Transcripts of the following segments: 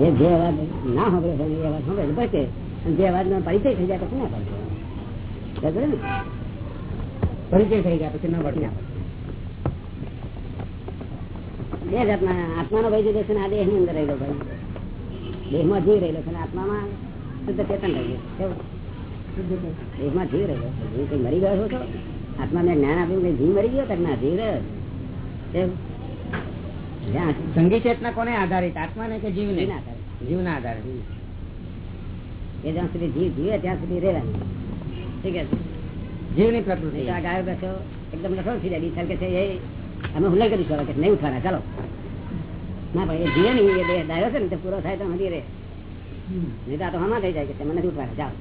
જે અવાજ ના સાંભળે છે, એ અવાજ સાંભળે પડશે અને જે અવાજ નો પરિચય થઈ જાય પછી ના પડશે ને? પરિચય થઈ ગયા પછી ના પડશે બે જાતના આત્માનો ભાઈ જુદો છે આ દેહની અંદર રહેલો ભાઈ. દેહમાં જીવ રહેલો છે આત્મામાં શુદ્ધ ચેતન રહી કેવું? દેહમાં જીવ રહેલો જીવ કઈ મરી ગયો છો આત્મા ને જ્ઞાન આપ્યું જીવ મરી ગયો તક ના જીવ રહ્યો સંગી ચેતના કોને આધારિત? આત્મા ને કે જીવ ને જીવના આધારે. એ જ્યાં સુધી જીવ જીવે ત્યાં સુધી રહેવાનું ઠીક છે? જીવની પ્રકૃતિ. આ ગાયો બેસો એકદમ લખો થઈ જાય. બીજા કે છે એ અમે હુલ્લર કરી શકો કે નહીં ઉઠવાના ચાલો. ના પણ એ જીવે નહીં. એ દેહ ડાયો છે ને તે પૂરો થાય તો હજી રહે. નહીં તો હમણાં થઈ જાય કે તમે નથી ઉઠવાના ચાલો.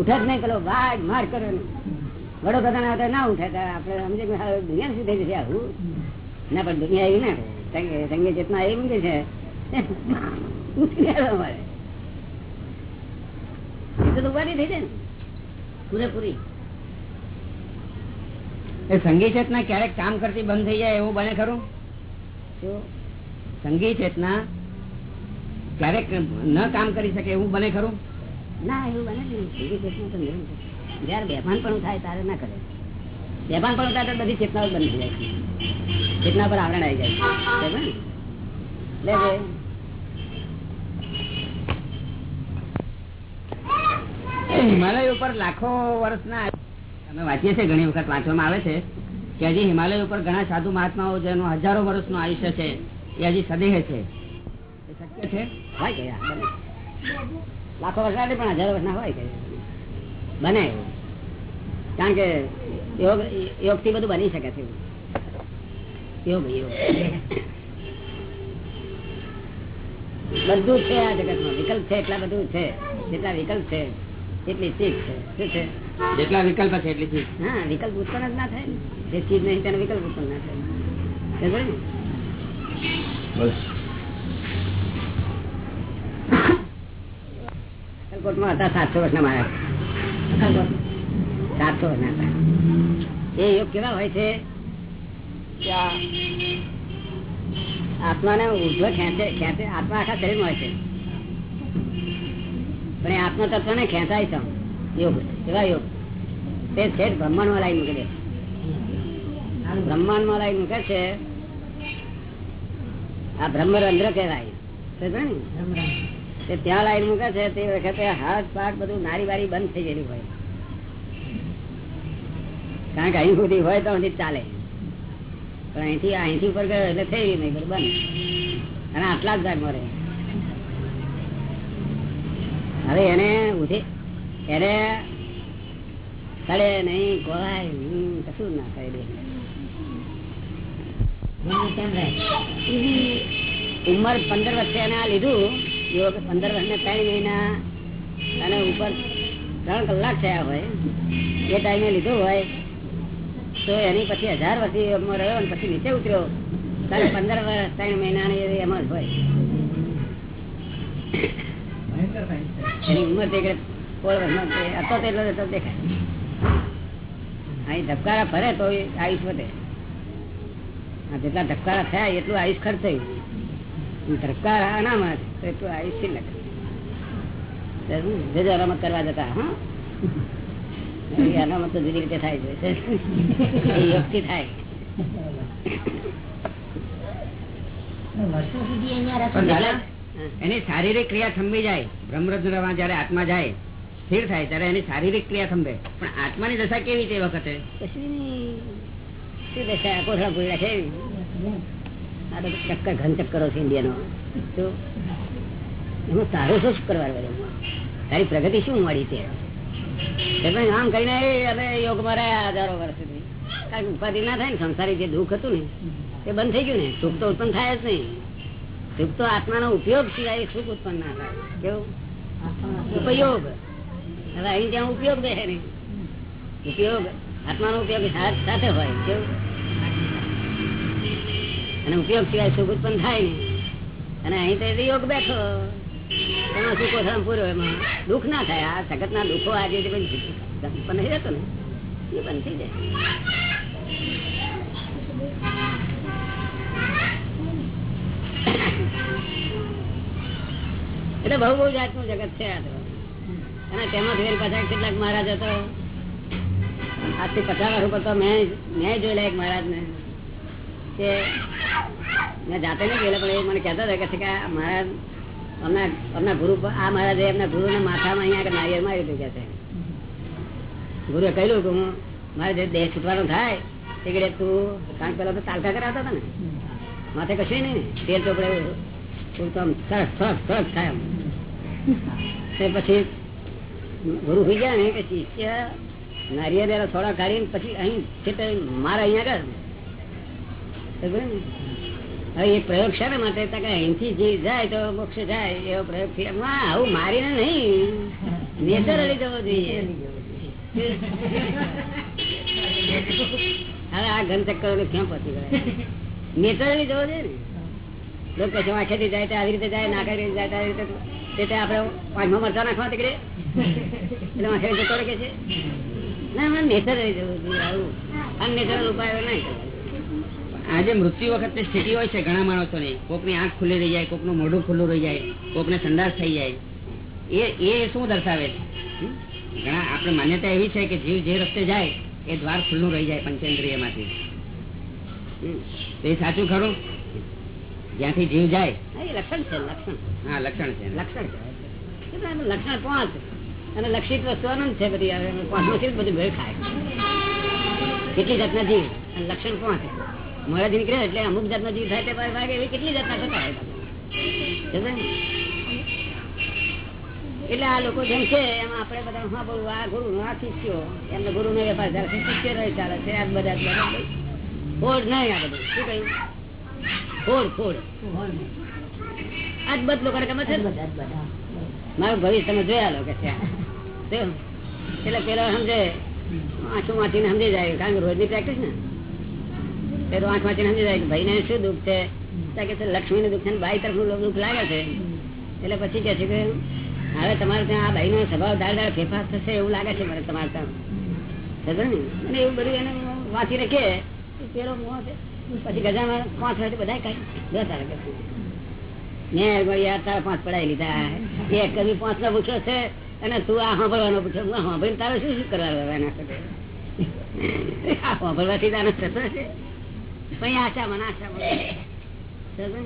ઉઠે જ નહીં પેલો વાઘ માર કર્યો વડોદરા વડો ના ઉઠે આપણે સમજે દુનિયા શું થઈ જશે આવું ના પણ દુનિયા એવી ને. સંગીત સંગે ચેતના એવી મૂકે છે અમારે એ તો ઉપાધિ થઈ જાય ને. પૂરેપૂરી. એ સંગી ચેતના ક્યારેક કામ કરતી બંધ થઈ જાય એવું બને ખરું? શું સંગી ચેતના ક્યારેક ન કામ કરી શકે એવું બને ખરું? ના એવું બને સંગીત જયારે બેભાન પણ થાય ત્યારે ના કરે. બેભાન પણ બધી ચેતનાઓ બંધ જાય છે. ચેતના પર આવરણ આવી જાય છે. હિમાલય ઉપર લાખો વર્ષના અમે વાંચીએ છીએ ઘણી વખત, વાંચવામાં આવે છે કે હજી હિમાલય ઉપર ઘણા સાધુ મહાત્માઓ જેનું હજારો વર્ષનું આયુષ્ય છે, એ હજી સદેહ છે. એ શક્ય છે? હોય ગયા લાખો વર્ષ પણ હજારો વર્ષના હોય ગયા બને એવું. કારણ કે યોગ યોગથી બધું બની શકે છે. યોગ યોગ. બધું છે આ જગતમાં. વિકલ્પ છે એટલા બધું છે. જેટલા વિકલ્પ છે એટલી ચીજ છે. શું છે? જેટલા વિકલ્પ છે એટલી ચીજ. હા વિકલ્પ ઉત્પન્ન જ ના થાય ને. જે ચીજ નહીં તેનો વિકલ્પ ઉત્પન્ન ના થાય. ને? અક્કલકોટમાં હતા સાતસો વર્ષના મારા સાતસો વર્ષના એ યોગ કેવા હોય છે? આત્માને ઉર્ધ્વ ખેંચે ખેંચે આત્મા આખા શરીર હોય છે. પણ એ આત્મા તત્વ ને ખેંચાય છે યોગ. કેવા યોગ? તે છે બ્રહ્માંડમાં લાવી મૂકે બ્રહ્માંડમાં લાવી મૂકે છે. આ બ્રહ્મરંધ્ર કહેવાય. ને? ત્યાં લાઈન મૂકે છે તે વખતે હાથ પાઠ બધું નારી વારી બંધ થઈ ગયેલી હોય. કારણ કે અહીં સુધી હોય તો ચાલે. પણ અહીંથી અહીંથી ઉપર ગયો એટલે થઈ નહીં બધું અને આટલા જ ભાગમાં રહે. હવે એને ઉઠી એને કરે નહીં નહીં કશું ના કરી દે ઉંમર પંદર વર્ષે એને આ લીધું. યોગ પંદર વર્ષને ત્રણ મહિના અને ઉપર ત્રણ કલાક થયા હોય. એ ટાઈમે લીધું હોય. તો એની પછી હજાર યોગમાં રહ્યો અને પછી નીચે ઉતર્યો. તારે પંદર વર્ષ ત્રણ મહિના એમાં જ હોય. એની ઉંમર દેખે હતો તેટલો હતો દેખાય. અહીં ધબકારા ફરે તો આયુષ વધે. જેટલા ધબકારા થયા એટલું આયુષ ખર્ચ થયું. ધબકારા અનામત તો એટલું આયુષ શિલ્લક અનામત કરવા જતા, હા? અનામત તો જુદી રીતે થાય છે. યોગથી થાય. પણ એની શારીરિક ક્રિયા થંભી જાય. બ્રહ્મરજમાં જયારે આત્મા જાય સ્થિર થાય ત્યારે એની શારીરિક ક્રિયા થંભે. પણ આત્માની દશા કેવી તે વખતે? કશું દશા? કોથળા પૂરેલા છે આ તો ચક્કર ઘન ચક્કરો છે ઇન્ડિયાનો. શું એમાં તારો શું કરવા તારી પ્રગતિ શું મળી છે ઉપાધિ ના થાય ને, સંસારી જે દુઃખ હતું ને તે બંધ થઈ ગયું ને. સુખ તો ઉત્પન્ન થાય જ નહીં. સુખ તો આત્માનો ઉપયોગ સિવાય સુખ ઉત્પન્ન ના થાય. કેવું? ઉપયોગ. હવે અહીં ત્યાં ઉપયોગ દે નહીં. ઉપયોગ આત્માનો ઉપયોગ સાથે હોય. કેવું? અને ઉપયોગ સિવાય સુખ ઉત્પન્ન થાય નહીં. અને અહીં તો યોગ બેઠો. એમાં સુખ ઓછામાં પૂરો એમાં દુઃખ ના થાય. આ જગત ના દુઃખો આજે ઉત્પન્ન થઈ જતો ને, એ બંધ થઈ જાય. એટલે બહુ બહુ જાતનું જગત છે આ અને તેમાં ફેર પાછા કેટલાક મહારાજ હતો. આજથી પચાસ વર્ષ ઉપર તો મેં મેં જોયેલા એક મહારાજ ને કે મેં જાતે નહીં ગયેલા પણ એ મને કહેતા હતા કે મહારાજ અમના અમના ગુરુ આ મહારાજે એમના ગુરુ ને માથામાં અહીંયા નારિયેર મારી દીધું છે. ગુરુએ કહ્યું કે હું મારે જે દેહ છૂટવાનો થાય, તે ઘડીએ તું કારણ પેલા તો તાલકા કરાવતા હતા ને. માથે કશું નહીં ને. તેલ ચોપડે તું તો આમ સરસ થાય તે પછી ગુરુ થઈ ગયા ને કે શિષ્ય નારિયેળ થોડા કાઢીને પછી અહીં છે મારા અહીંયા આગળ? હવે એ પ્રયોગ છે માટે? અહીંથી જે જાય તો મોક્ષ જાય એવો પ્રયોગ આવું મારીને નહીં. નેચરલી જવો જોઈએ. હવે આ ઘન ચક્કર ક્યાં પહોંચી ગયા? નેચરલી જવો જોઈએ ને? લોકો વાંખેથી જાય તો આવી રીતે જાય નાખે જાય રીતે તે આપણે પાંચમા મરચા નાખવા નીકળે એટલે વાંખે જતો રહે છે? ના નેચરલી જવું જોઈએ. આવું. અનનેચરલ ઉપાયો નહીં. આજે મૃત્યુ વખતે સ્થિતિ હોય છે ઘણા માણસો ની કોકની આંખ ખુલ્લી રહી જાય કોકનું મોઢું ખુલ્લું રહી જાય કોક ને સંદાસ થઈ જાય. એ એ શું દર્શાવે છે? ઘણા આપણે માન્યતા એવી છે કે જીવ જે રસ્તે જાય એ દ્વાર ખુલ્લું રહી જાય પંચેન્દ્રિયમાંથી એ સાચું ખરું? જ્યાંથી જીવ જાય. લક્ષણ છે લક્ષણ. હા લક્ષણ છે. લક્ષણ છે. લક્ષણ પાંચ અને લક્ષિત વસ્તુ અનંત છે બધી પાંચ જ બધું ભેળ ખાય કેટલી જાતના જીવ? અને લક્ષણ પાંચ મોડા નીકળે એટલે અમુક જાતના જીવ થાય તે ભાગે એવી કેટલી જાતના થતા એટલે આ લોકો જેમ છે એમ આપણે બધા હા બોલું આ ગુરુ આ શિષ્યો. એમને ગુરુ નો વેપાર ચાલે છે શિષ્ય નો ચાલે છે આ બધા. ફોડ નહીં આ બધું. શું કહ્યું? ફોડ ફોડ. આજ બધ લોકોને ગમે છે? ને? મારું ભવિષ્ય તમે જોયા લો કે છે. એટલે પેલા સમજે આંસુ માંથી સમજી જાય કારણ કે રોજની પ્રેક્ટિસ ને. આંખ વાંચીને સમજી જાય કે ભાઈને શું દુઃખ છે? લક્ષ્મી નું દુઃખ છે ને તરફનું દુઃખ લાગે છે. એટલે પછી કે છે કે, હવે તમારે ત્યાં આ ભાઈ નો સ્વભાવ દાળ દાળ ફેરફાર થશે એવું લાગે છે મને તમારે ત્યાં. સમજો ને અને એવું બધું એને વાંચી રાખે પેલો મોહ છે. પછી ગજામાં પાંચ વર્ષ બધા કઈ દસ આવે મેં યાર તારા પાંચ પડાવી લીધા. એક કદી પાંચ નો પૂછ્યો છે, અને તું આ સાંભળવાનો પૂછ્યો? હું સાંભળીને તારે શું શું કરવાનું એના સાથે સાંભળવાથી તારે થતો છે. પછી આશા મને આશા મને સમજો ને?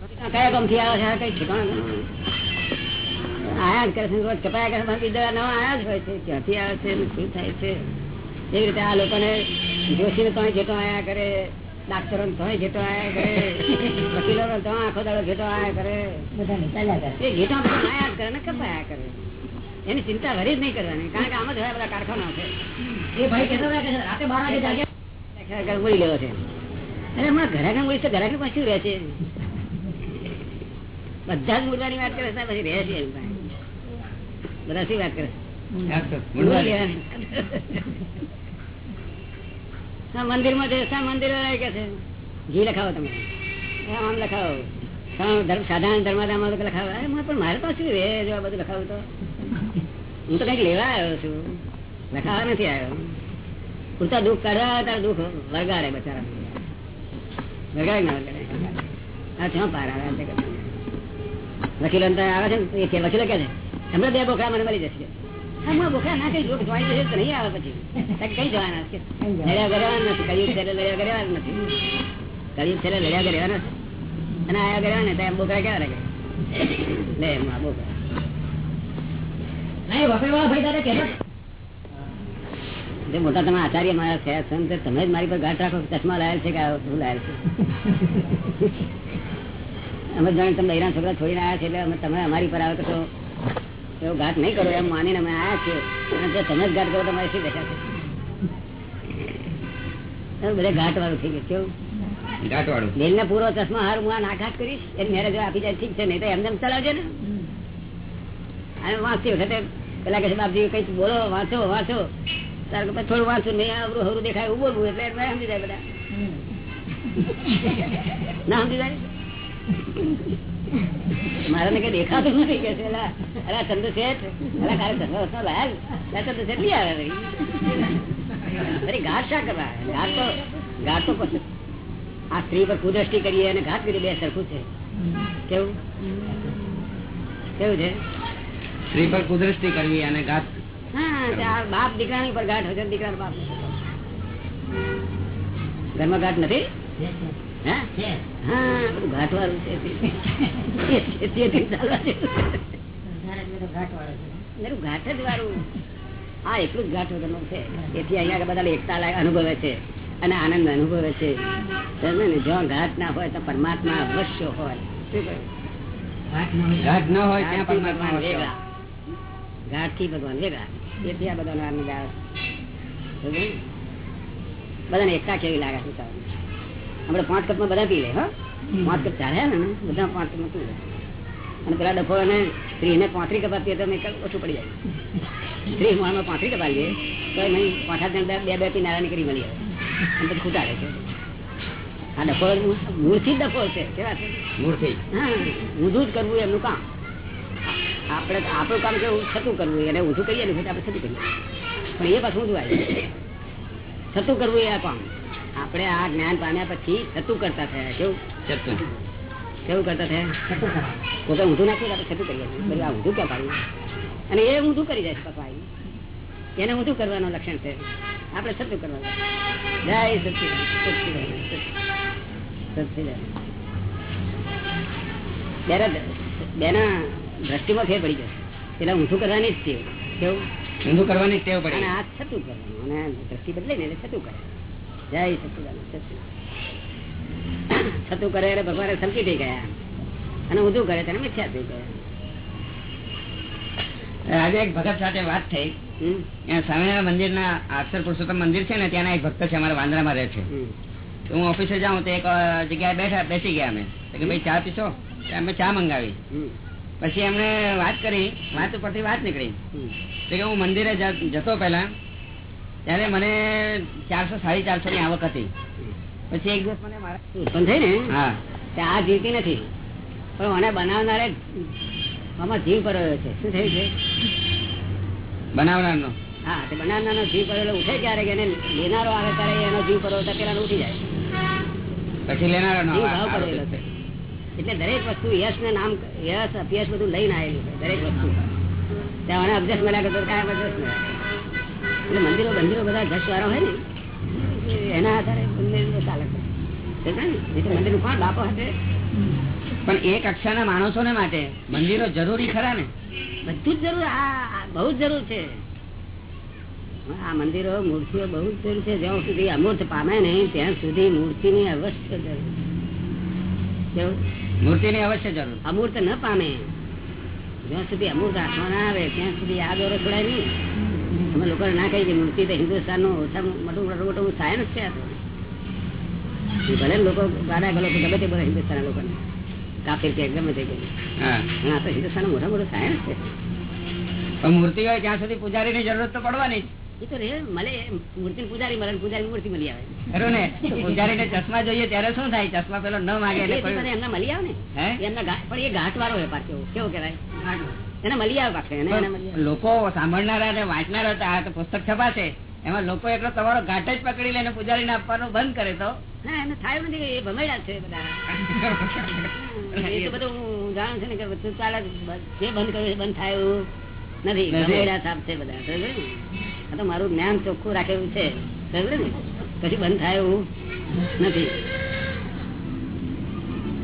પછી કયા ગામથી આવે છે? કઈ ઠેકાણા આયા કરે છે રોજ કપાયા કરે છે. બીજા નવા આયા જ હોય છે. ક્યાંથી આવે છે શું થાય છે? એવી રીતે આ લોકોને જોશી ને તો જેટો આયા કરે. ડાક્ટરો ને તોય જેટો આયા કરે. વકીલો ને તો આખો દાડો જેટો આયા કરે. એ ઘેટા બધા આયા કરે ને કપાયા કરે. એની ચિંતા ભરી જ નહીં કરવાની કારણ કે આમ જ હોય બધા કારખાના છે. એ ભાઈ કહેતો રાતે બાર વાગે જાગે. ખરેખરમાં લેવો છે. અરે હમણાં ઘરાક બોલીશ તો ઘરાક પાસે શું રહે છે. બધા જ મુર્દાની વાત કરે છે પછી રહે છે બધા શું વાત કરે? મૂળવા દે. લેવાની. હા, મંદિરમાં છે શા મંદિર કે છે? ઘી લખાવો તમે. આમ આમ લખાવો. ધર્મ સાધારણ ધર્માદામાં તો લખાવો. અરે પણ મારે પાસે રે જો આ બધું લખાવું તો? હું તો કંઈક લેવા આવ્યો છું. લખાવા નથી આવ્યો. પૂરતા દુઃખ કાઢવા તાર દુઃખ વરગાડે બચારા. વરગાડે ના વરગાડે આ પાર આવે વકીલ ત્યાં આવે છે કે વકીલો કે હમણાં બે બોખરા મને મળી જશે. હા, હું બોખરા નથી કયું છે? લડ્યા ગરવાના નથી કયું આયા ગરવા ને બોખરા કેવા લાગે? લે વાળા ભાઈ તારે કહેતા જે મોટા તમે આચાર્ય મારા થયા છો ને તમે જ મારી પર ગાંઠ રાખો ચશ્મા લાયેલ છે કે શું લાયેલ છે? અમે જાણે તમે હીરા છોકરા છોડીને આવ્યા છે એટલે અમે તમે અમારી પર આવે તો એવો ઘાટ નહીં કરો એમ માનીને અમે આવ્યા છીએ. અને જો તમે જ ઘાટ કરો તો અમારી શી દશા છે? બધા ઘાટ વાળું થઈ ગયું કેવું ઘાટવાળું બેલ ને પૂરો ચશ્મા હાર હું આ ના ઘાટ કરીશ એની મેરેજ આપી જાય ઠીક છે નહીં તો એમને એમ ચલાવજો ને અને વાંચતી વખતે પેલા કે છે બાપજી કઈ બોલો વાંચો વાંચો. તારે કે થોડું વાંચું નહીં આવડું હરું દેખાય એવું બોલવું એટલે એટલે સમજી જાય બધા. ના સમજી જાય મારા ને કઈ દેખાતું નથી કે છે એલા, અલા શેઠ અલા કાલે ચશ્મા વસ્મા લાયા અલા શેઠ નહીં આવે. અરે ઘાટ શા કરવા? ઘાટ તો ઘાટ તો પછી આ સ્ત્રી પર કુદ્રષ્ટિ કરીએ અને ઘાટ કરી બે સરખું છે. કેવું? કેવું છે? સ્ત્રી પર કુદરતી કરવી અને ઘાત બાપ દીકરાની પર ગાંઠ હોય દીકરા બાપ ઘરમાં ગાંઠ નથી? છે. વાળું. બધું ઘાટ જ વાળું. હા એટલું જ ઘાટ વગરનું છે. તેથી અહીંયા બધા એકતા અનુભવે છે અને આનંદ અનુભવે છે. ને જો ઘાટ ના હોય તો પરમાત્મા અવશ્ય હોય. ઘાટ ના હોય. ત્યાં પરમાત્મા ઘાટથી ભગવાન વેગળા તેથી આ બધા નામ આવે બધાને એકતા કેવી લાગે છે આપણે પાંચ કપમાં બધા પી લે હા? પાંચ કપ ચાલે ને? બધા પાંચ કપમાં પી લે. અને પેલા ડફો અને સ્ત્રીને પાંત્રી કપા પીએ તો મેં ઓછું પડી જાય. સ્ત્રી મોણમાં પાંત્રી કપા લઈએ તો નહીં પાંચ આઠ જણ બે બે પી નારા નીકળી મળી આવે અને ખૂટાડે છે. આ ડફો મૂળથી જ ડફો છે. કેવા છે? મૂળથી હા ઊંધું જ કરવું એમનું કામ. આપણે આપણું કામ કેવું છતું કરવું એને ઊંધું કહીએ ને આપણે છતું કરીએ. પણ એ પાછું ઊંધું આવી છતું કરવું એ આ કામ. આપણે આ જ્ઞાન પામ્યા પછી છતું કરતા થયા. કેવું? છતું. કેવું કરતા થયા? પોતે ઊંધું નાખ્યું આપણે છતું કરીએ. બધું આ ઊંધું ક્યાં પાડ્યું? અને એ ઊંધું કરી જાય પપ્પા. એને ઊંધું કરવાનું લક્ષણ છે. આપણે છતું કરવાનું. જય સચિદાન સચિદાન બેના દ્રષ્ટિમાં ફેર પડી જશે. એટલે ઊંધું કરવાની જ કેવું? ઊંધું કરવાની ટેવ અને પડી આ છતું કરવાનું. અને દ્રષ્ટિ બદલે ને એટલે છતું કરે. જય સચિદાન છતું કરે એટલે ભગવાને સમજી થઈ ગયા અને ઊંધું કરે તેને મિથ્યા થઈ ગયા. આજે એક ભગત સાથે વાત થઈ. સ્વામિનારાયણ મંદિર ના આક્ષર પુરુષોત્તમ મંદિર છે ને ત્યાંના એક ભક્ત છે અમારા વાંદરામાં રહે છે. હું ઓફિસે જાઉં તો એક જગ્યાએ બેઠા બેસી ગયા અમે. કે ભાઈ ચા પીશો? અમે ચા મંગાવી. પછી એમને વાત કરી વાત ઉપરથી વાત નીકળી. કે હું મંદિરે જતો પેલા ત્યારે મને ચારસો સાડી ચારસો ની આવક હતી. પછી એક દિવસ મને મારા થઈ ને હા. આ જીવતી નથી. પણ મને બનાવનારે આમાં જીવ પરોયો છે. શું થયું છે? બનાવનારનો? હા તે બનાવનારનો જીવ પરવેલો ઉઠે ક્યારેક એને લેનારો આવે ત્યારે એનો જીવ પરો પેલા ઉઠી જાય. પછી લેનારો ભાવ પડેલો છે. છે એટલે દરેક વસ્તુ યશ ને નામ, યશ અપયશ બધું લઈને આવેલું છે, દરેક વસ્તુ. ત્યાં મને અભ્યાસ મળ્યા કરતો કાંઈ અભ્યાસ એટલે મંદિરો મંદિરો બધા ઘસ વાળા હોય ને, એના આધારે મંદિર ચાલે છે. ને? મંદિરનું કોણ બાપો હશે? પણ એક કક્ષાના માણસોને માટે મંદિરો જરૂરી ખરા ને? બધું જરૂર, આ બહુ જ જરૂર છે. આ મંદિરો, મૂર્તિઓ બહુ જ જરૂર છે. જ્યાં સુધી અમૃત પામે નહીં, ત્યાં સુધી મૂર્તિની અવશ્ય જરૂર કેવું? મૂર્તિની અવશ્ય જરૂર. અમૂર્ત ન પામે. જ્યાં સુધી અમૂર્ત આત્મા ના આવે ત્યાં સુધી આ દોરો છોડાય નહીં. અમે લોકો ના કહી કે મૂર્તિ તો હિન્દુસ્તાનનું ઓછા મોટું મોટું મોટું સાયન્સ છે ભલે લોકો ગાડા ગલો ગમે તે બોલે હિન્દુસ્તાન લોકોને. કાફીર કે ગમે તે હા. તો હિન્દુસ્તાન મોટા મોટું સાયન્સ છે. મૂર્તિ હોય ત્યાં સુધી પૂજારીની જરૂરત તો પડવાની જ. એ તો રે મળે મૂર્તિ પૂજારી મળે પૂજારી મૂર્તિ મળી આવે. ખરું ને ચશ્મા જોઈએ ત્યારે શું થાય? ચશ્મા પેલો ન માગે એમને મળી આવે ને? એમના પણ એ ઘાટ વાળો વેપાર કેવો કેવો કેવાય એને મળી આવે પાછો એને એને મળી પણ લોકો સાંભળનારા અને વાંચનારા હતા આ તો પુસ્તક છપાશે એમાં લોકો એટલો તમારો ઘાટ જ પકડી લે ને પૂજારીને આપવાનું બંધ કરે તો? ના એને થાય નથી એ ભમેડા છે બધા. એ તો બધું હું જાણું છું ને કે બધું ચાલે જે બંધ કર્યું બંધ થાય. એવું નથી. ભમેડા છે બધા ને? આ તો મારું જ્ઞાન ચોખ્ખું રાખેલું છે. ને? કશું બંધ થાય એવું નથી.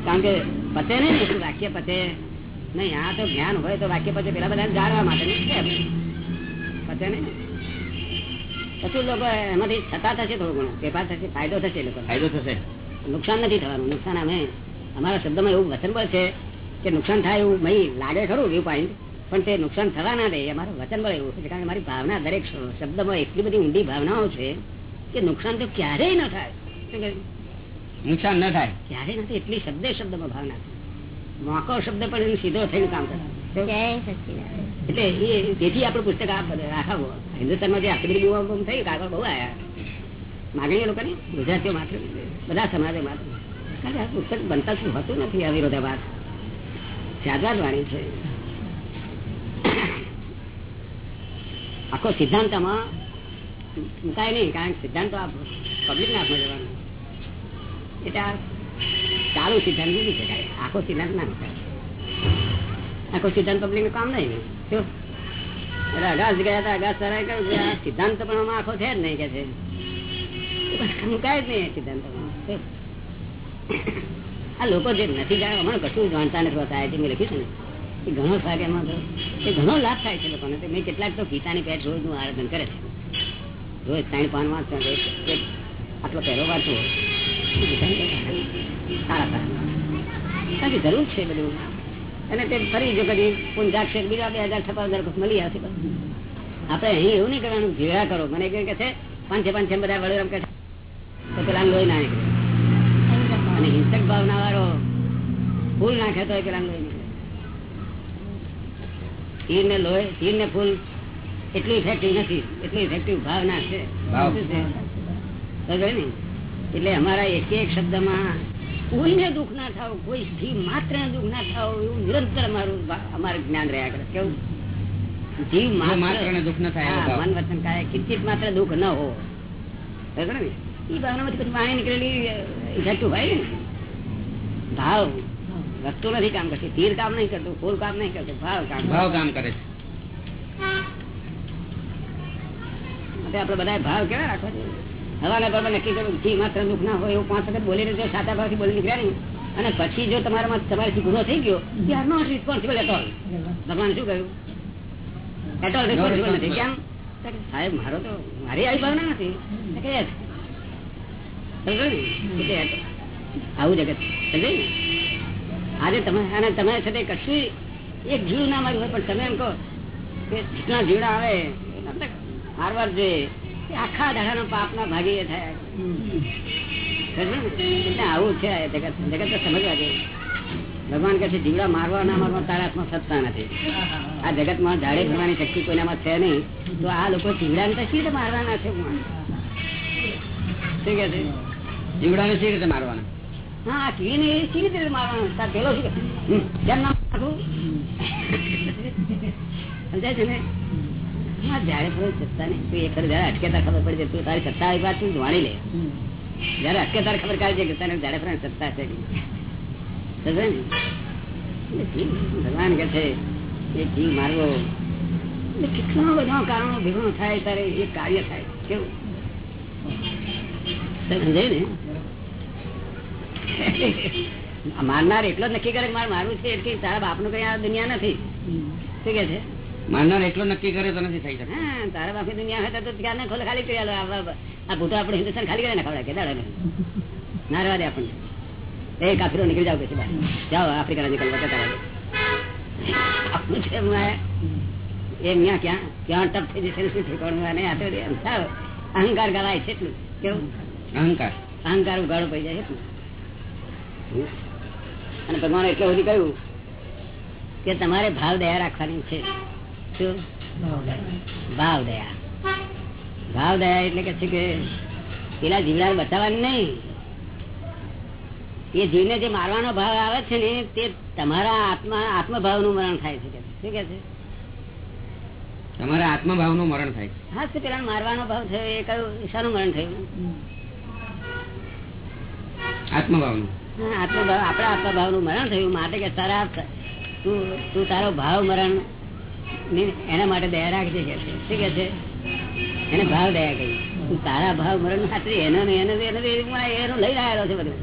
કારણ કે પતે નહીં વાક્ય પતે નહીં. આ તો જ્ઞાન હોય તો વાક્ય પતે. પેલા બધા જાણવા માટે પતે નહીં પછી લોકો એમાંથી છતાં થશે થોડું ઘણું. વેપાર થશે ફાયદો થશે લોકો ફાયદો થશે. નુકસાન નથી થવાનું. નુકસાન અમે અમારા શબ્દમાં એવું વચન પણ છે કે નુકસાન થાય એવું મહી લાગે ખરું વ્યૂ પોઈન્ટ પણ તે નુકસાન થવા ના દે અમારું વચન બળ એવું છે કારણ કે મારી ભાવના દરેક શબ્દમાં એટલી બધી ઊંડી ભાવનાઓ છે કે નુકસાન તો ક્યારેય ન થાય. નુકસાન ન થાય. ક્યારેય નથી એટલી શબ્દે શબ્દમાં ભાવના મોકો શબ્દ પણ એનું સીધો થઈને કામ કરે. એટલે એ તેથી આપણું પુસ્તક રાખાવો હિન્દુસ્તાનમાં જે આખરી બુમ થઈ કાગળ બહુ આયા. માગણીઓ લોકોની ગુજરાતીઓ માત્ર બધા સમાજે માત્ર. કારણ કે આ પુસ્તક બનતા શું હતું નથી આ વિરોધાભાસ. ત્યાગા જ વાણી છે. આખો સિદ્ધાંત મુકાય નહીં, કારણ કે સિદ્ધાંત આ પબ્લિક ના હાથમાં જવાનું એટલે આ ચાલુ સિદ્ધાંત મૂકી શકાય. આખો સિદ્ધાંત ના મુકાય. આખો સિદ્ધાંત પબ્લિકનું કામ નહીં? એટલે અગાસ ગયા હતા, અગાસ સરાય કહ્યું કે આ સિદ્ધાંત પણ આખો છે જ નહીં કે છે. મુકાય જ નહીં સિદ્ધાંત આ લોકો જે નથી જાણે હમણાં કશું જાણતા નથી હોતા મેં લખ્યું છે ને. એ ઘણો સાગ એમાં તો એ ઘણો લાભ થાય છે લોકોને. મેં કેટલાક તો ગીતાની પેટ રોજનું આરાધન કરે છે. રોજ ત્રણ પાન વાંચતો આટલો પહેલો વાંચવો સારા સારા જરૂર છે બધું. અને તે ફરી જો કદી પૂન જાગશે બીજા બે હજાર છપ્પા હજાર મળી આવશે. આપણે અહીં એવું નહીં કરવાનું ભેળા કરો. મને કહે કે છે પાંચે પાંચે બધા વડોદરા કે છે, તો પેલા લોહી ના નીકળે. અને હિંસક ભાવના વાળો ફૂલ નાખે તો પેલા લોહી તીર ને લોહી તીર ને ફૂલ. એટલી ઇફેક્ટિવ નથી. એટલી ઇફેક્ટિવ ભાવના છે. ને? એટલે અમારા એક એક શબ્દમાં કોઈને દુઃખ ના થાવ કોઈ સ્ત્રી માત્ર દુઃખ ના થાવ એવું નિરંતર અમારું અમારું જ્ઞાન રહ્યા કરે. કેવું? જીવ માત્રને દુઃખ ન થાય. મન વચન કાય કિંચિત માત્ર દુઃખ ન હો ને? એ ભાવનામાંથી પછી વાણી નીકળેલી ઇફેક્ટિવ ને? ભાવ. વસ્તુ નથી કામ કરતી. તીર કામ નહીં કરતું ફૂલ કામ નહીં કરતું ભાવ કામ ભાવ કામ કરે છે. આપડે બધા ભાવ કેવા રાખવા જોઈએ? હવાના પર નક્કી કરું જી માત્ર દુઃખ ના હોય એવું પાંચ વખત બોલીને જો સાતા ભાવથી બોલી નીકળ્યા નહીં. અને પછી જો તમારામાં તમારાથી ગુનો થઈ ગયો you are not responsible at all ભગવાન શું કહ્યું? એટ ઓલ રિસ્પોન્સિબલ નથી. કેમ? સાહેબ મારો તો મારી આવી ભાવના નથી. આવું જગત. સમજાય? ને આજે તમે અને છે તે કશું એક જીવ ના માર્યું હોય, પણ તમે એમ કહો કે કેટલા જીવડા આવે મારવા જ આખા દાડાનો પાપના ભાગી થાય. આવું છે સમજવા ભગવાન કહે છે જીવડા મારવા ના મારવા તારા હાથમાં સત્તા નથી. આ જગતમાં ઝાડે ફરવાની શક્તિ કોઈનામાં છે નહીં. તો આ લોકો જીવડાને તો શી રીતે મારવાના છે? શું કહે છે? રીતે મારવાના? હા કહે? ના એ ભગવાન કે છે, એ જીવ મારવો. કેટલા બધા કારણો ભેગું થાય ત્યારે એ કાર્ય થાય. કેવું? સમજાય ને? મારનાર એટલો નક્કી કરે મારે મારવું છે એટલે તારા બાપનું કઈ આ દુનિયા નથી. શું કે છે? મારનાર એટલો નક્કી કરે તો નથી થઈ શકે હા તારા બાપ દુનિયા હોય તો ત્યાં ખોલ ખાલી કરી આ ભૂતો આપણે હિન્દુસ્તાન ખાલી કરે ને ખવડાવે કે દાડે ના રહેવા દે આપણને. એ કાફીરો નીકળી જાવ કે જાઓ આફ્રિકા નીકળવા તારા આપણું છે એ ત્યાં ક્યાં? ક્યાં ટપ થઈ જશે શું ઠેકવાનું અહંકાર ગવાય છે એટલું. કેવું? અહંકાર. અહંકાર ઉગાડો પડી જાય એટલું. અને ભગવાન એટલે સુધી કહ્યું કે તમારે ભાવ દયા રાખવાની છે. શું? ભાવ દયા. ભાવ દયા. એટલે કે છે કે પેલા જીવડા બચાવવાની નહીં. એ જીવને જે મારવાનો ભાવ આવે છે ને તે તમારા આત્મા આત્મભાવનું મરણ થાય છે શું કે છે? તમારા આત્મભાવનું મરણ થાય છે. હા શું પેલા મારવાનો ભાવ થયો? એ કયું શાનું મરણ થયું? આત્મભાવનું. હા, આત્મભાવ આપણા આત્મભાવનું મરણ થયું માટે કે તારા તું તું તારો ભાવ મરણ એના માટે દયા રાખજે કે છે. શું કે છે? એને ભાવ દયા કહી તું તારા ભાવ મરણ ખાતરી એનો ને એનો ને એનો ને એનો લઈ આવેલો છે બધું.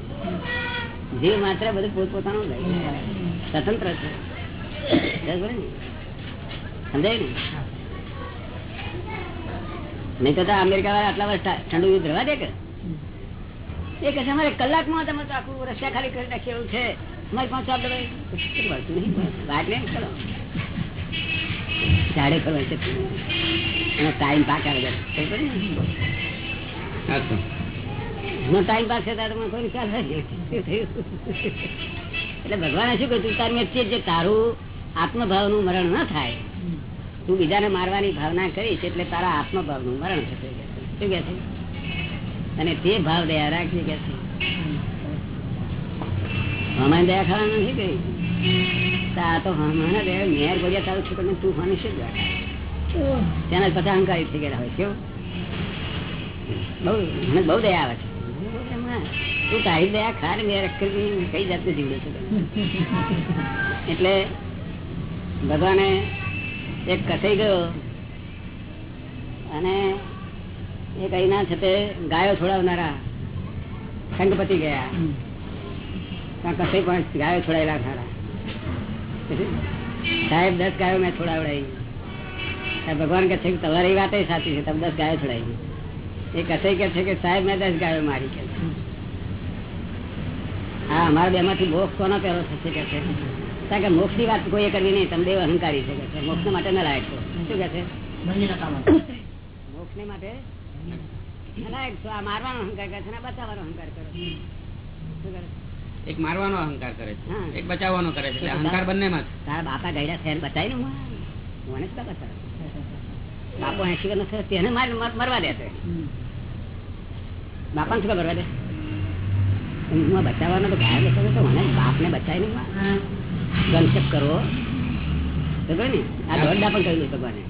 જે માત્ર બધું પોતપોતાનું લઈ. સ્વતંત્ર છે. સમજાય ને? નહીં તો અમેરિકા વાળા આટલા વર્ષ ઠંડુ યુદ્ધ રહેવા દે કે? એ કહે છે અમારે કલાકમાં તમે તો આખું રસ્તા ખાલી કરી નાખી એવું છે. અમારી પાસે આપણે વાત નહીં ચલો ઝાડે ફરવા છે. એનો ટાઈમ પાક આવે એનો ટાઈમ પાસ છે ત્યારે કોઈ થયું? એટલે ભગવાને શું કહ્યું? તું તારી વચ્ચે જે તારું આત્મભાવનું મરણ ન થાય તું બીજાને મારવાની ભાવના કરીશ એટલે તારા આત્મભાવનું મરણ થશે. શું કે છે? અને તે ભાવ દયા રાખજે કે હમણાં દયા ખાવા નથી કઈ. આ તો હમણાં દયા મેર બોલ્યા તારું છોકરને તું હમાને શું તેના પછી અહંકારી થઈ ગયા હોય કેવું બહુ, મને બહુ દયા આવે છે. તું તારી દયા ખા ને મેં રખડી કઈ જાતનું જીવડે છે એટલે ભગવાને એક કસાઈ ગયો. અને એક અહીંના છે તે ગાયો છોડાવનારા સંઘપતિ ગયા. ત્યાં પણ ગાયો છોડાયેલા ખરા સાહેબ દસ ગાયો મેં છોડાવડાવી ભગવાન કે છે કે તમારી વાત સાચી છે તમે દસ ગાયો છોડાવી એ કસાઈ કે છે કે સાહેબ મેં દસ ગાયો મારી કે હા અમારા બે માંથી મોક્ષ કોનો પહેલો થશે કે છે? કારણ કે મોક્ષની વાત કોઈ કરવી નહીં તમે દેવ અહંકારી છે મોક્ષ માટે ન લાયક છો. શું કે છે? મોક્ષ ને માટે મારવાનો અહંકાર કરે છે બચાવવાનો અહંકાર કરે છે. એક મારવાનો અહંકાર કરે છે. એક બચાવવાનો કરે છે. અહંકાર બંને માં તારા બાપા ગયડા શહેર બચાવી ને મને શું બચાવે બાપો એસી થયો તેને મરવા દે છે. બાપાને શું મરવા દે હું બચાવવાનો તો ઘાયલ હતો તો મને બાપને બચાવી ને ગનશપ કરવો. તો ને આ દોડડા પણ કહ્યું ભગવાને.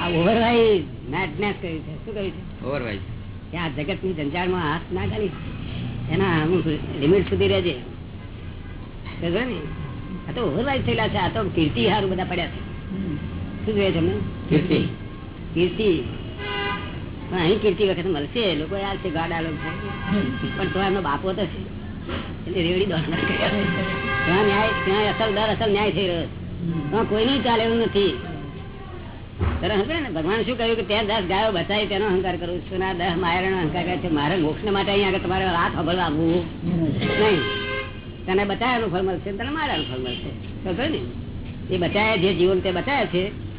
આ ઓવરવાઇઝ મેડનેસ કહ્યું છે. શું કહ્યું છે? ઓવરવાઇઝ કે આ જગતની જંજાળમાં હાથ ના કરી એના અમુક લિમિટ સુધી રહેજે. ને? આ તો ઓવરવાઇઝ થયેલા છે. આ તો કીર્તિ હારું બધા પડ્યા છે. શું જોઈએ તમને કીર્તિ. કીર્તિ. પણ અહીં કીર્તિ વખત મળશે. લોકો યાર છે ગાડા લોકો. પણ તો એમનો બાપો તો છે. એટલે રેવડી દોડ ત્યાં ન્યાય ત્યાં અસલ દર અસલ ન્યાય થઈ રહ્યો છે. ત્યાં કોઈ નહીં ચાલે એવું નથી. ને ભગવાન શું કહ્યું કે ત્યાં દસ ગાયો બચાવી તેનો અહંકાર કરું છું ના દસ માયરનો અહંકાર કરે છે. મારે મોક્ષ માટે અહીંયા તમારે રાત ખબર આવવું. નહીં. તને બચાવેલું ફળ મળશે તને મારાનું ફળ મળશે. ને? એ બચાયા જે જીવન તે બચાયા છે.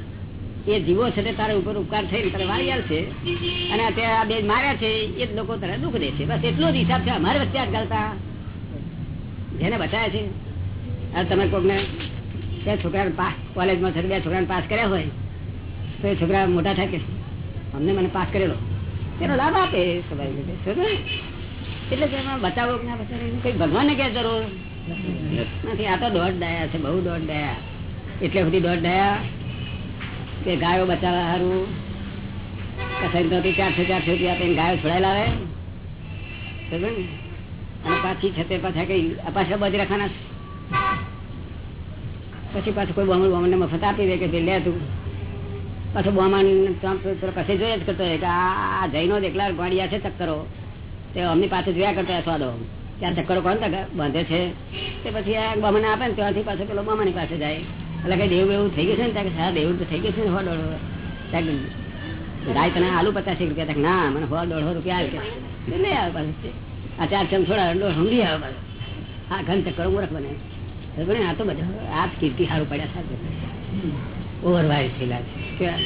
એ જીવો છે તારા ઉપર ઉપકાર થઈને તારે વાળી છે અને અત્યારે આ બે માર્યા છે, એ જ લોકો તારા દુઃખ દે છે. બસ એટલો જ હિસાબ છે, અમારે વચ્ચે આજકાલતા જેને બચાયા છે. આ તમે કોકને, બે છોકરાને પાસ કોલેજમાં બે છોકરાને પાસ કર્યા હોય તો એ છોકરા મોટા થાય કે અમને મને પાસ કરેલો. એનો લાભ આપે એટલે એમાં બચાવો ના બચાવો કઈ ભગવાનને ક્યાં જરૂર નથી, આ તો દોઢ દયા છે, બહુ દોઢ દયા. એટલે બધી દોઢ દયા કે ગાયો બચાવવા સારું કસાઈ તો ચારસો ચારસો રૂપિયા આપીને ગાયો છોડાયેલા આવે. સમજ ને? અને પાછી છતે પાછા કઈ પાછા બાજુ રાખવાના પછી પાછું કોઈ બમણ બોમણ મફત આપી દે કે લે તું. પાછું બોમણ પછી જોઈએ જ કરતો કે આ જૈનો જ એકલા ગોળિયા છે ચક્કરો. તે અમની પાસે જોયા કરતા સ્વાદો. ત્યાં ચક્કરો કોણ બાંધે છે? તે પછી આ બમણ આપે ને ત્યાંથી પાછો પેલો બમાની પાસે જાય. એટલે કઈ દેવું એવું થઈ ગયું છે ને? ત્યાં સારા દેવું તો થઈ ગયું છે ને? હો દોઢો ગાય તને આલુ પચાસ રૂપિયા તક ના, મને હો દોઢો રૂપિયા આવે કે લે આવે પાછું. આ ચાર ચમ થોડા દોઢ સમજી આવે પાછું. આ ઘન ચક્કરો મૂરખ બને. આ તો બધા આ કીર્તિ સારું પડ્યા સાથે ઓવરવાઇઝ થયેલા છે? તમને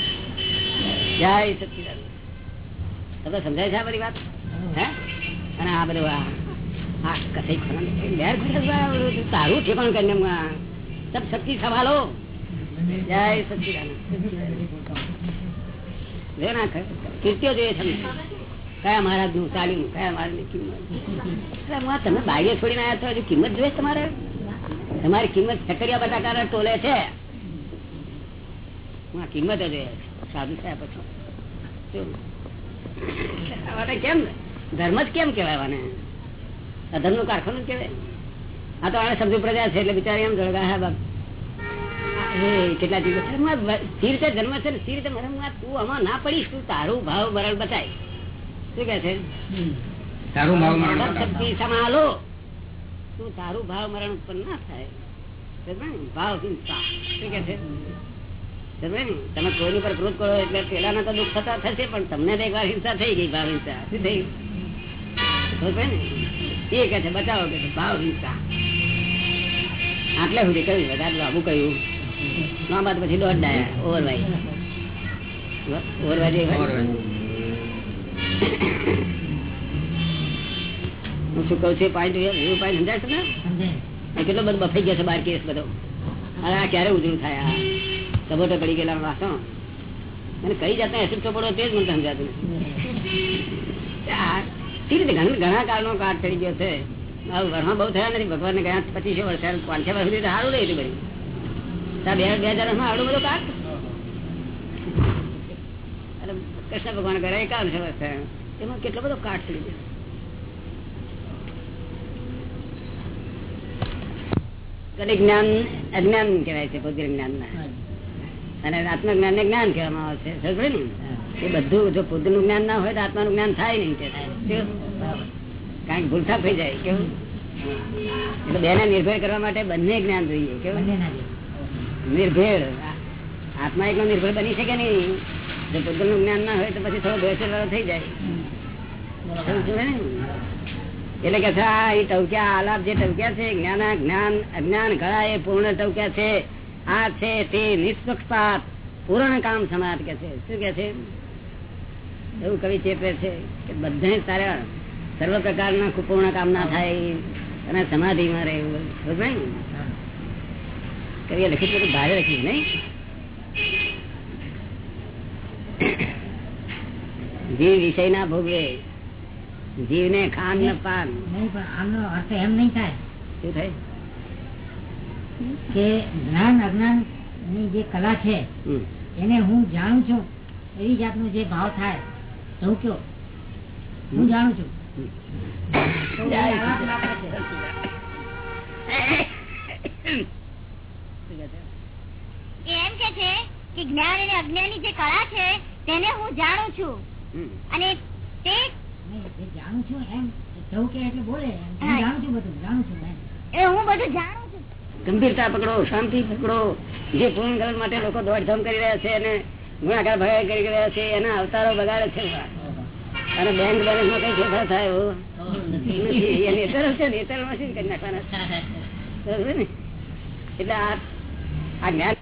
તારું ઠેકાણ કરીને સબ શક્તિ સવાલો જય સચિદાનંદ. જો કીર્તિઓ જોઈએ છે કયા મહારાજનું ચાલ્યું કયા મહારાજની કિંમત? તમે બાઈએ છોડીને આવ્યા છો કિંમત જોઈએ તમારે? તમારી કિંમત ચકરિયા બટાકા ટોલે છે. હું કિંમત જ સાધુ થયા પછી કેમ? ધર્મ જ કેમ કેવાય આને? અધર્મનું કારખાનું કેવાય આ તો આને સમજુ પ્રજા છે એટલે બિચારી એમ જળગા હા બાપ કેટલા દિવસ અરે હું આ સી રીતે જન્મ છે ને સી રીતે મને હું આ તું આમાં ના પડીશ તું તારું ભાવ બરાબર બતાય. શું કે છે? તારું ભાવ મરણ શક્તિ સમાલો તું તારું ભાવ મરણ ઉત્પન્ન ના થાય. ભાવ હિંસા શું કે છે? તમે કોઈની પર ક્રોધ કરો એટલે પેલાના તો દુઃખ થતા થશે પણ તમને તો એકવાર હિંસા થઈ ગઈ ભાવ હિંસા. શું થઈ ને? એ કે છે બચાવો કે ભાવ હિંસા. આટલે સુધી કહ્યું વધારે લાંબુ કહ્યું ના બાદ પછી દોઢ ડાયા ઓવરવાઈ ઓવરવાઈ હું શું કઉ છું પોઈન્ટ એવું પોઈન્ટ સમજાય છે ને? કેટલો બધો બફાઈ ગયો છે બાર કેસ બધો. અરે આ ક્યારે ઉજળું થાય આ? સબોટો પડી ગયેલા વાસો અને કઈ જાતના એસિડ ચોપડો તે જ મને સમજાતું નથી. રીતે ઘણા કાળનો કાળ ચડી ગયો છે. ઘરમાં બહુ થયા નથી. ભગવાન ગયા પચીસો વર્ષ, પાંચસો વર્ષ સુધી સારું રહ્યું હતું બે હજાર વર્ષમાં આવડું બધું કાળ? કૃષ્ણ ભગવાન ગયા એકાવન વર્ષ થયા. એમાં કેટલો બધો કાળ ચડી ગયો? કદી જ્ઞાન, અજ્ઞાન કહેવાય છે બુદ્ધિ જ્ઞાન ના અને આત્મજ્ઞાન ને જ્ઞાન કહેવામાં આવે છે. સમજે ને? એ બધું જો બુદ્ધિ નું જ્ઞાન ના હોય તો આત્માનું જ્ઞાન થાય નહીં કે? કારણ કે થઈ જાય કેવું? એટલે બેને નિર્ભય કરવા માટે બંને જ્ઞાન જોઈએ કેવું. નિર્ભેળ આત્મા એકલો નિર્ભર બની શકે નહીં. જો બુદ્ધનું જ્ઞાન ના હોય તો પછી થોડો વાળો થઈ જાય. એટલે કે આ ટવક્યા આલાપ જે ટવક્યા છે જ્ઞાન જ્ઞાન અજ્ઞાન ઘણા એ પૂર્ણ ટવક્યા છે. આ છે તે નિષ્પક્ષપાત પૂર્ણ કામ સમાજ કે છે? શું કે છે? એવું કવિ ચેપે છે કે બધા સારા સર્વ પ્રકારના કુપૂર્ણ કામ ના થાય અને સમાધિમાં રહે એવું સમજ કવિએ લખ્યું બધું ભારે લખ્યું નહીં? જીવ વિષય ના ભોગવે જીવને ખાન ને પાન. નહીં પણ આમનો અર્થ એમ નહીં થાય. શું થાય? કે જ્ઞાન અજ્ઞાનની જે કલા છે એને હું જાણું છું એવી જાતનો જે ભાવ થાય તો કયો? હું જાણું છું. એમ કે છે કે જ્ઞાન અને અજ્ઞાનની જે કળા છે તેને હું જાણું છું. અને તે જાણું છું એમ કે એટલે બોલે હું જાણું છું બધું જાણું છું. એ હું બધું જાણું છું ગંભીરતા પકડો, શાંતિ પકડો જે પૂર્ણ કરવા માટે લોકો દોડધામ કરી રહ્યા છે અને ગુણાકાર ભગાઈ કરી રહ્યા છે, એના અવતારો બગાડે છે અને બેંક બેલેન્સમાં કઈ ફેરફાર થાય એવો. છે નેતરમાં શું? એટલે આ જ્ઞાન